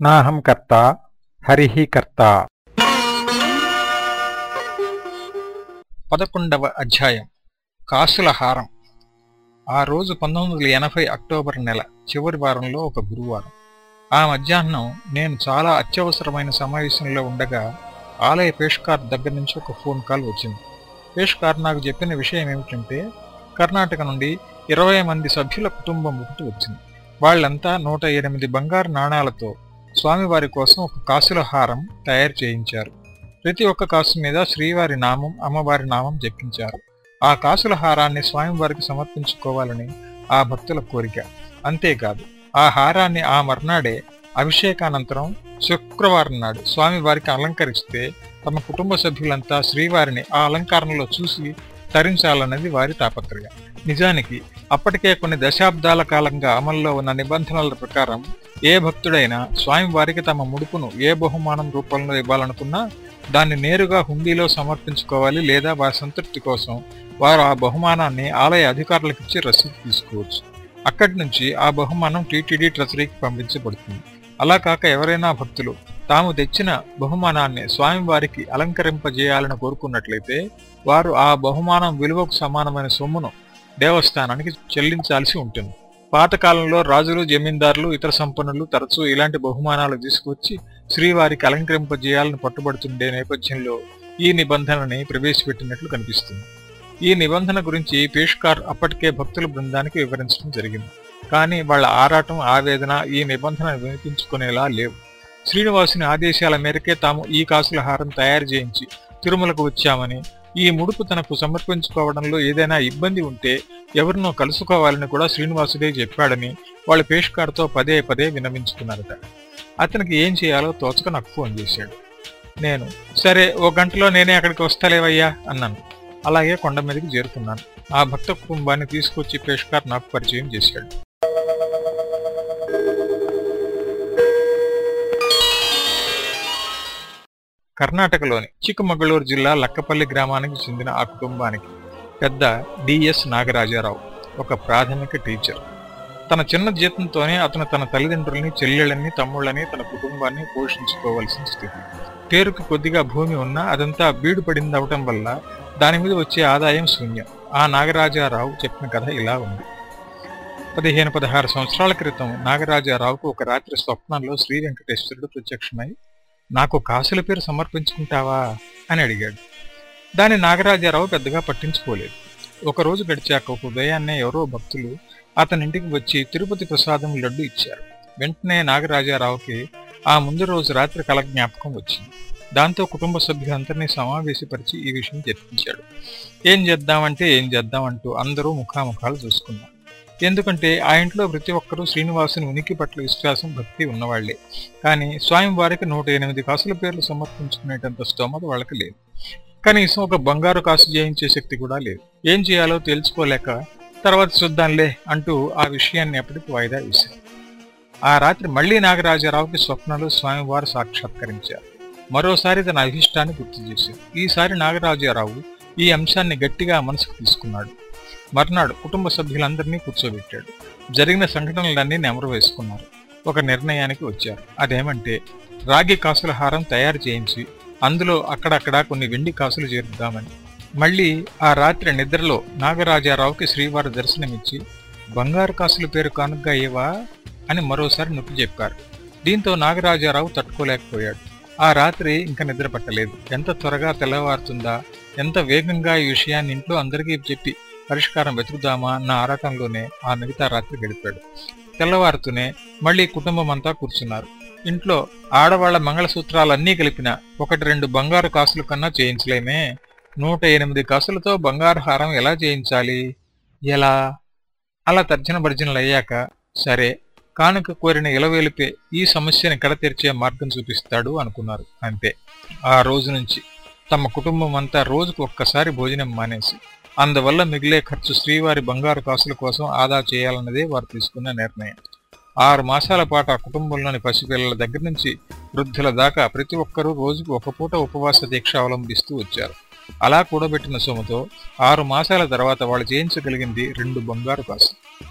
నాహం కర్త హరిహి కర్త. పదకొండవ అధ్యాయం కాసుల హారం. ఆ రోజు పంతొమ్మిది వందల ఎనభై అక్టోబర్ నెల చివరి వారంలో ఒక గురువారం. ఆ మధ్యాహ్నం నేను చాలా అత్యవసరమైన సమావేశంలో ఉండగా ఆలయ పేష్కార్ దగ్గర నుంచి ఒక ఫోన్ కాల్ వచ్చింది. పేష్కార్ నాకు చెప్పిన విషయం ఏమిటంటే కర్ణాటక నుండి ఇరవై మంది సభ్యుల కుటుంబం ఒకటి వచ్చింది. వాళ్ళంతా నూట ఎనిమిది బంగారు నాణాలతో స్వామివారి కోసం ఒక కాసుల హారం తయారు చేయించారు. ప్రతి ఒక్క కాసు మీద శ్రీవారి నామం అమ్మవారి నామం జపించారు. ఆ కాసుల హారాన్ని స్వామివారికి సమర్పించుకోవాలని ఆ భక్తుల కోరిక. అంతేకాదు ఆ హారాన్ని ఆ మర్నాడే అభిషేకానంతరం శుక్రవారం నాడు స్వామివారికి అలంకరిస్తే తమ కుటుంబ సభ్యులంతా శ్రీవారిని ఆ అలంకారంలో చూసి తరించాలన్నది వారి తాపత్రయం. నిజానికి అప్పటికే కొన్ని దశాబ్దాల కాలంగా అమల్లో ఉన్న నిబంధనల ప్రకారం ఏ భక్తుడైనా స్వామివారికి తమ ముడుపును ఏ బహుమానం రూపంలో ఇవ్వాలనుకున్నా దాన్ని నేరుగా హుండీలో సమర్పించుకోవాలి లేదా వారి సంతృప్తి కోసం వారు ఆ బహుమానాన్ని ఆలయ అధికారులకు ఇచ్చి రసీదు తీసుకోవచ్చు. అక్కడి నుంచి ఆ బహుమానం టీటీడీ ట్రెజరీకి పంపించబడుతుంది. అలా కాక ఎవరైనా భక్తులు తాము తెచ్చిన బహుమానాన్ని స్వామివారికి అలంకరింపజేయాలని కోరుకున్నట్లయితే వారు ఆ బహుమానం విలువకు సమానమైన సొమ్మును దేవస్థానానికి చెల్లించాల్సి ఉంటుంది. పాతకాలంలో రాజులు జమీందారులు ఇతర సంపన్నులు తరచూ ఇలాంటి బహుమానాలు తీసుకువచ్చి శ్రీవారికి అలంకరింపజేయాలని పట్టుబడుతుండే నేపథ్యంలో ఈ నిబంధనని ప్రవేశపెట్టినట్లు కనిపిస్తుంది. ఈ నిబంధన గురించి పేష్కార్ అప్పటికే భక్తుల బృందానికి వివరించడం జరిగింది. కానీ వాళ్ళ ఆరాటం ఆవేదన ఈ నిబంధన వినిపించుకునేలా లేవు. శ్రీనివాసుని ఆదేశాల మేరకే తాము ఈ కాసుల హారం తయారు చేయించి తిరుమలకు వచ్చామని ఈ ముడుపు తనకు సమర్పించుకోవడంలో ఏదైనా ఇబ్బంది ఉంటే ఎవరినో కలుసుకోవాలని కూడా శ్రీనివాసుడే చెప్పాడని వాళ్ళ పేష్కార్తో పదే పదే వినమించుకున్నారట. అతనికి ఏం చేయాలో తోచక నాకు ఫోన్ చేశాడు. నేను సరే ఓ గంటలో నేనే అక్కడికి వస్తలేవయ్యా అన్నాను. అలాగే కొండ మీదకి చేరుకున్నాను. ఆ భక్త కుటుంబాన్ని తీసుకొచ్చి పేష్కార్ నాకు పరిచయం చేశాడు. కర్ణాటకలోని చిక్కమగళూరు జిల్లా లక్కపల్లి గ్రామానికి చెందిన ఆ కుటుంబానికి పెద్ద డిఎస్ నాగరాజారావు ఒక ప్రాథమిక టీచర్. తన చిన్న జీతంతోనే అతను తన తల్లిదండ్రుల్ని చెల్లెళ్ళని తమ్ముళ్ళని తన కుటుంబాన్ని పోషించుకోవాల్సిన స్థితి. పేరుకు కొద్దిగా భూమి ఉన్నా అదంతా బీడు పడింది అవటం వల్ల దాని మీద వచ్చే ఆదాయం శూన్యం. ఆ నాగరాజారావు చెప్పిన కథ ఇలా ఉంది. పదిహేను పదహారు సంవత్సరాల క్రితం నాగరాజారావుకు ఒక రాత్రి స్వప్నంలో శ్రీ వెంకటేశ్వరుడు ప్రత్యక్షమై నాకు కాసుల పేరు సమర్పించుకుంటావా? అని అడిగాడు. దాన్ని నాగరాజారావు పెద్దగా పట్టించుకోలేదు. ఒకరోజు గడిచాక ఒక ఉదయాన్నే ఎవరో భక్తులు అతని ఇంటికి వచ్చి తిరుపతి ప్రసాదం లడ్డు ఇచ్చారు. వెంటనే నాగరాజారావుకి ఆ ముందు రోజు రాత్రి కల జ్ఞాపకం వచ్చింది. దాంతో కుటుంబ సభ్యులందరినీ సమావేశపరిచి ఈ విషయం చర్చించాడు. ఏం చేద్దామంటే ఏం చేద్దామంటూ అందరూ ముఖాముఖాలు చూసుకున్నారు. ఎందుకంటే ఆ ఇంట్లో ప్రతి ఒక్కరూ శ్రీనివాసుని ఉనికి పట్ల విశ్వాసం భక్తి ఉన్నవాళ్ళే. కానీ స్వామివారికి నూట ఎనిమిది కాసుల పేర్లు సమర్పించుకునేటంత స్తోమత వాళ్ళకి లేదు. కనీసం ఒక బంగారు కాసు జయించే శక్తి కూడా లేదు. ఏం చేయాలో తెలుసుకోలేక తర్వాత చూద్దాంలే అంటూ ఆ విషయాన్ని అప్పటికి వాయిదా వేశారు. ఆ రాత్రి మళ్ళీ నాగరాజారావుకి స్వప్నంలో స్వామివారు సాక్షాత్కరించారు. మరోసారి తన అభిష్టాన్ని గుర్తు చేశారు. ఈసారి నాగరాజారావు ఈ అంశాన్ని గట్టిగా మనసుకు తీసుకున్నాడు. మర్నాడు కుటుంబ సభ్యులందరినీ కూర్చోబెట్టాడు. జరిగిన సంఘటనలన్నీ నెమరు వేసుకున్నారు. ఒక నిర్ణయానికి వచ్చారు. అదేమంటే రాగి కాసుల హారం తయారు చేయించి అందులో అక్కడక్కడ కొన్ని వెండి కాసులు చేరుద్దామని మళ్ళీ ఆ రాత్రి నిద్రలో నాగరాజారావుకి శ్రీవారి దర్శనమిచ్చి బంగారు కాసుల పేరు కానుగ్గా ఏవా అని మరోసారి నొప్పి చెప్పారు. దీంతో నాగరాజారావు తట్టుకోలేకపోయాడు. ఆ రాత్రి ఇంకా నిద్ర పట్టలేదు. ఎంత త్వరగా తెల్లవారుతుందా? ఎంత వేగంగా ఈ విషయాన్ని ఇంట్లో అందరికీ చెప్పి పరిష్కారం వెతుకుదామా అన్న ఆరాటంలోనే ఆ మిగతా రాత్రి గడిపాడు. తెల్లవారుతూనే మళ్ళీ కుటుంబం అంతా కూర్చున్నారు. ఇంట్లో ఆడవాళ్ళ మంగళసూత్రాలన్నీ కలిపిన ఒకటి రెండు బంగారు కాసులు కన్నా చేయించలేమే. నూట ఎనిమిది కాసులతో బంగారు హారం ఎలా చేయించాలి? ఎలా? అలా తర్జన భర్జనలు అయ్యాక సరే కానుక కోరిన ఇలవేలిపే ఈ సమస్యని కడతెరిచే మార్గం చూపిస్తాడు అనుకున్నారు. అంతే. ఆ రోజు నుంచి తమ కుటుంబం అంతా రోజుకు ఒక్కసారి భోజనం మానేసి అందువల్ల మిగిలే ఖర్చు శ్రీవారి బంగారు కాసుల కోసం ఆదా చేయాలన్నదే వారు తీసుకున్న నిర్ణయం. ఆరు మాసాల పాటు ఆ కుటుంబంలోని పసిపిల్లల దగ్గర నుంచి వృద్ధుల దాకా ప్రతి ఒక్కరూ రోజుకు ఒక పూట ఉపవాస దీక్ష అవలంబిస్తూ వచ్చారు. అలా కూడబెట్టిన సొమ్ముతో ఆరు మాసాల తర్వాత వాళ్ళు చేయించగలిగింది రెండు బంగారు కాసులు.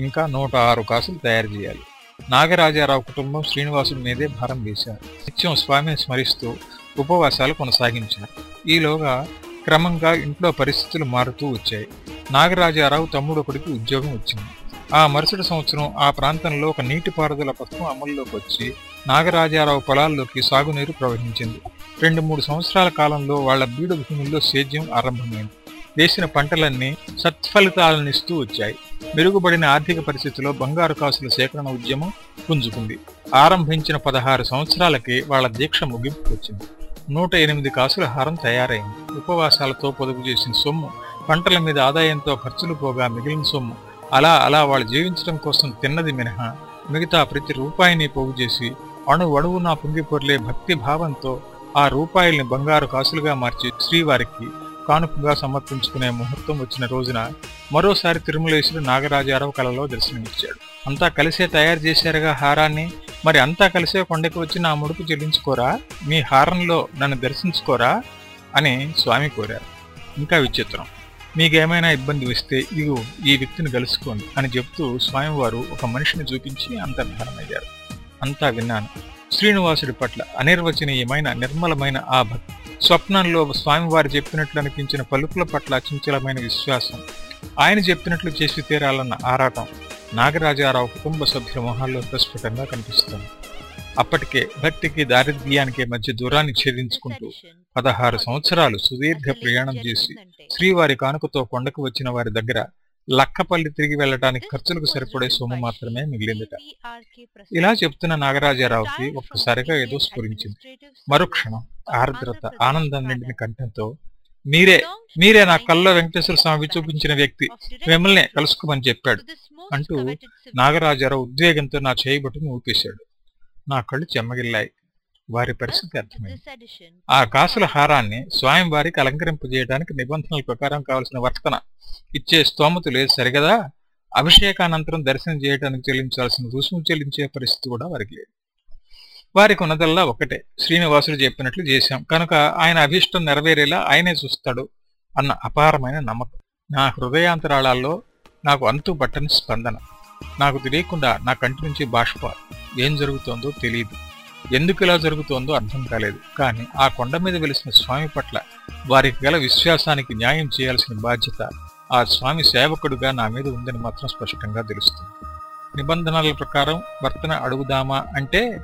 ఇంకా నూట ఆరు కాసులు తయారు చేయాలి. నాగరాజారావు కుటుంబం శ్రీనివాసుడి మీదే భారం వేశారు. నిత్యం స్వామిని స్మరిస్తూ ఉపవాసాలు కొనసాగించారు. ఈలోగా క్రమంగా ఇంట్లో పరిస్థితులు మారుతూ వచ్చాయి. నాగరాజారావు తమ్ముడొకడికి ఉద్యోగం వచ్చింది ఆ మరుసటి సంవత్సరం ఆ ప్రాంతంలో ఒక నీటిపారుదల పథకం అమల్లోకి వచ్చి నాగరాజారావు పొలాల్లోకి సాగునీరు ప్రవహించింది. రెండు మూడు సంవత్సరాల కాలంలో వాళ్ళ బీడు భూముల్లో సేద్యం ఆరంభమైంది. వేసిన పంటలన్నీ సత్ఫలితాలనిస్తూ వచ్చాయి. మెరుగుపడిన ఆర్థిక పరిస్థితిలో బంగారు కాసుల సేకరణ ఉద్యమం పుంజుకుంది. ఆరంభించిన పదహారు సంవత్సరాలకి వాళ్ళ దీక్ష ముగింపు వచ్చింది నూట ఎనిమిది కాసుల హారం తయారైంది. ఉపవాసాలతో పొదుపు చేసిన సొమ్ము పంటల మీద ఆదాయంతో ఖర్చులు పోగా మిగిలిన సొమ్ము. అలా అలా వాళ్ళు జీవించడం కోసం తిన్నది మినహా. మిగతా ప్రతి రూపాయిని పోగు చేసి అణు అణువునా పొంగిపొర్లే భక్తి భావంతో ఆ రూపాయల్ని బంగారు కాసులుగా మార్చి శ్రీవారికి కానుకగా సమర్పించుకునే ముహూర్తం వచ్చిన రోజున మరోసారి తిరుమలేశుడు నాగరాజారావు కలలో దర్శనమిచ్చాడు. అంతా కలిసే తయారు చేశారుగా హారాన్ని? మరి అంతా కలిసే కొండకి వచ్చి నా ముడుపు చెల్లించుకోరా? మీ హారంలో నన్ను దర్శించుకోరా? అని స్వామి కోరారు. ఇంకా విచిత్రం. మీకేమైనా ఇబ్బంది వస్తే ఇదిగో ఈ వ్యక్తిని కలుసుకోండి అని చెప్తూ స్వామివారు ఒక మనిషిని చూపించి అంతర్ధానమయ్యారు అంతా విన్నాను. శ్రీనివాసుడి పట్ల అనిర్వచనీయమైన నిర్మలమైన ఆ భక్తి స్వప్నంలో స్వామివారు చెప్పినట్లు అనిపించిన పలుకుల పట్ల అచంచలమైన విశ్వాసం. ఆయన చెప్పినట్లు చేసి తీరాలన్న ఆరాటం నాగరాజారావు కుటుంబ సభ్యుల మొహాల్లో ప్రస్ఫుటంగా కనిపిస్తుంది. అప్పటికే భక్తికి దారిద్ర్యానికి మధ్య దూరాన్ని ఛేదించుకుంటూ పదహారు సంవత్సరాలు సుదీర్ఘ ప్రయాణం చేసి శ్రీవారి కానుకతో కొండకు వచ్చిన వారి దగ్గర లక్కపల్లి తిరిగి వెళ్ళటానికి ఖర్చులకు సరిపడే సొమ్ము మాత్రమే మిగిలిందట. ఇలా చెప్తున్న నాగరాజారావుకి ఒక్కసారిగా ఏదో స్ఫురించింది. మరుక్షణం ఆర్ద్రత ఆనందం నిండిన కంఠంతో మీరే మీరే నా కల్లో వెంకటేశ్వర స్వామి చూపించిన వ్యక్తి మిమ్మల్ని కలుసుకోమని చెప్పాడు అంటూ నాగరాజారావు ఉద్వేగంతో నా చేయబట్టును ఊపేశాడు. నా కళ్ళు చెమ్మగిల్లాయి. వారి పరిస్థితి అర్థమైంది. ఆ కాసుల హారాన్ని స్వామివారికి అలంకరింపజేయడానికి నిబంధనల ప్రకారం కావలసిన వర్తన. ఇచ్చే స్తోమత లేదు సరిగదా? అభిషేకానంతరం దర్శనం చేయడానికి చెల్లించాల్సిన రుసుము చెల్లించే పరిస్థితి కూడా వారికి లేదు. వారికి ఉన్నదల్లా ఒకటే. శ్రీనివాసుడు చెప్పినట్లు చేశాం. కనుక ఆయన అభిష్టం నెరవేరేలా ఆయనే చూస్తాడు అన్న అపారమైన నమ్మకం. నా హృదయాంతరాళాల్లో నాకు అంతు పట్టని స్పందన. నాకు తెలియకుండా నా కంటి నుంచి బాష్ప ఏం జరుగుతోందో తెలియదు ఎందుకు ఇలా జరుగుతోందో అర్థం కాలేదు. కానీ ఆ కొండ మీద వెలిసిన స్వామి పట్ల వారికి గల విశ్వాసానికి న్యాయం చేయాల్సిన బాధ్యత ఆ స్వామి సేవకుడుగా నా మీద ఉందని మాత్రం స్పష్టంగా తెలుస్తుంది. నిబంధనల ప్రకారం వర్తన అడుగుదామా అంటే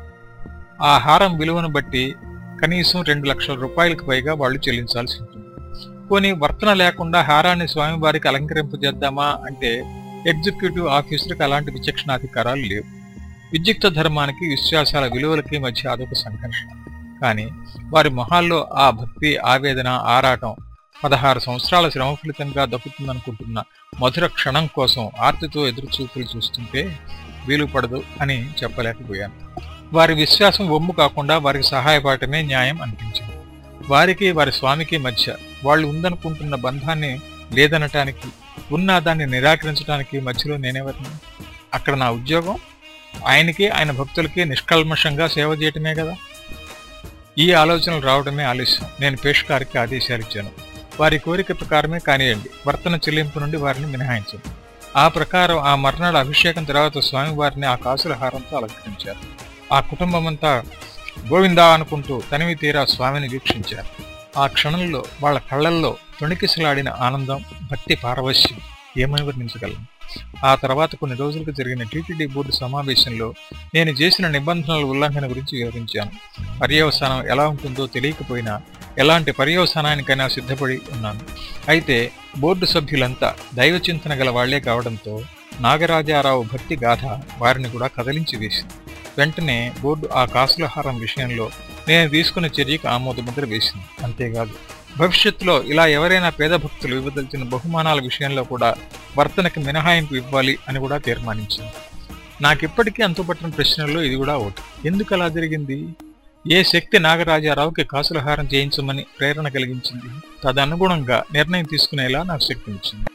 ఆ హారం విలువను బట్టి కనీసం రెండు లక్షల రూపాయలకు పైగా వాళ్ళు చెల్లించాల్సి ఉంటుంది. పోనీ వర్తన లేకుండా హారాన్ని స్వామివారికి అలంకరింపజేద్దామా అంటే ఎగ్జిక్యూటివ్ ఆఫీసర్కి అలాంటి విచక్షణాధికారాలు లేవు. విద్యుక్త ధర్మానికి విశ్వాసాల విలువలకి మధ్య అదొక సంఘర్షణ. కానీ వారి మొహాల్లో ఆ భక్తి ఆవేదన ఆరాటం పదహారు సంవత్సరాల శ్రమ ఫలితంగా దక్కుతుందనుకుంటున్న మధుర క్షణం కోసం ఆర్తితో ఎదురుచూపులు చూస్తుంటే వీలు పడదు అని చెప్పలేకపోయాను. వారి విశ్వాసం ఒమ్ము కాకుండా వారికి సహాయపడటమే న్యాయం అనిపించింది. వారికి వారి స్వామికి మధ్య వాళ్ళు ఉందనుకుంటున్న బంధాన్ని లేదనటానికి ఉన్న దాన్ని నిరాకరించడానికి మధ్యలో నేనెవరిని అక్కడ నా ఉద్యోగం ఆయనకి ఆయన భక్తులకి నిష్కల్మషంగా సేవ చేయటమే కదా? ఈ ఆలోచనలు రావడమే ఆలస్యం. నేను పేష్కారికి ఆదేశాలు ఇచ్చాను. వారి కోరిక ప్రకారమే కానియండి. వర్తన చెల్లింపు నుండి వారిని మినహాయించండి. ఆ ప్రకారం ఆ మర్నాడు అభిషేకం తర్వాత స్వామివారిని ఆ కాసుల హారంతో అలంకరించారు. ఆ కుటుంబమంతా గోవిందా అనుకుంటూ తనివి తీరా స్వామిని వీక్షించారు. ఆ క్షణంలో వాళ్ళ కళ్ళల్లో తొణికిసలాడిన ఆనందం భక్తి పారవశ్యం. ఏమని వర్ణించగలను? ఆ తర్వాత కొన్ని రోజులకు జరిగిన టీటీడీ బోర్డు సమావేశంలో నేను చేసిన నిబంధనల ఉల్లంఘన గురించి వివరించాను. పర్యవసానం ఎలా ఉంటుందో తెలియకపోయినా ఎలాంటి పర్యవసానానికైనా సిద్ధపడి ఉన్నాను. అయితే బోర్డు సభ్యులంతా దైవ చింతన గల వాళ్ళే కావడంతో నాగరాజారావు భక్తి గాథ వారిని కూడా కదిలించి వేసింది. వెంటనే బోర్డు ఆ కాసులహారం విషయంలో నేను తీసుకున్న చర్యకు ఆమోదముద్ర వేసింది. అంతేకాదు భవిష్యత్తులో ఇలా ఎవరైనా పేద భక్తులు ఇవ్వదలిచిన బహుమానాల విషయంలో కూడా వర్తనకి మినహాయింపు ఇవ్వాలి అని కూడా తీర్మానించింది. నాకిప్పటికీ అంతుపట్టిన ప్రశ్నల్లో ఇది కూడా ఒకటి. ఎందుకు అలా జరిగింది? ఏ శక్తి నాగరాజారావుకి కాసులహారం చేయించమని ప్రేరణ కలిగించింది? తదనుగుణంగా నిర్ణయం తీసుకునేలా నాకు శక్తినిచ్చింది.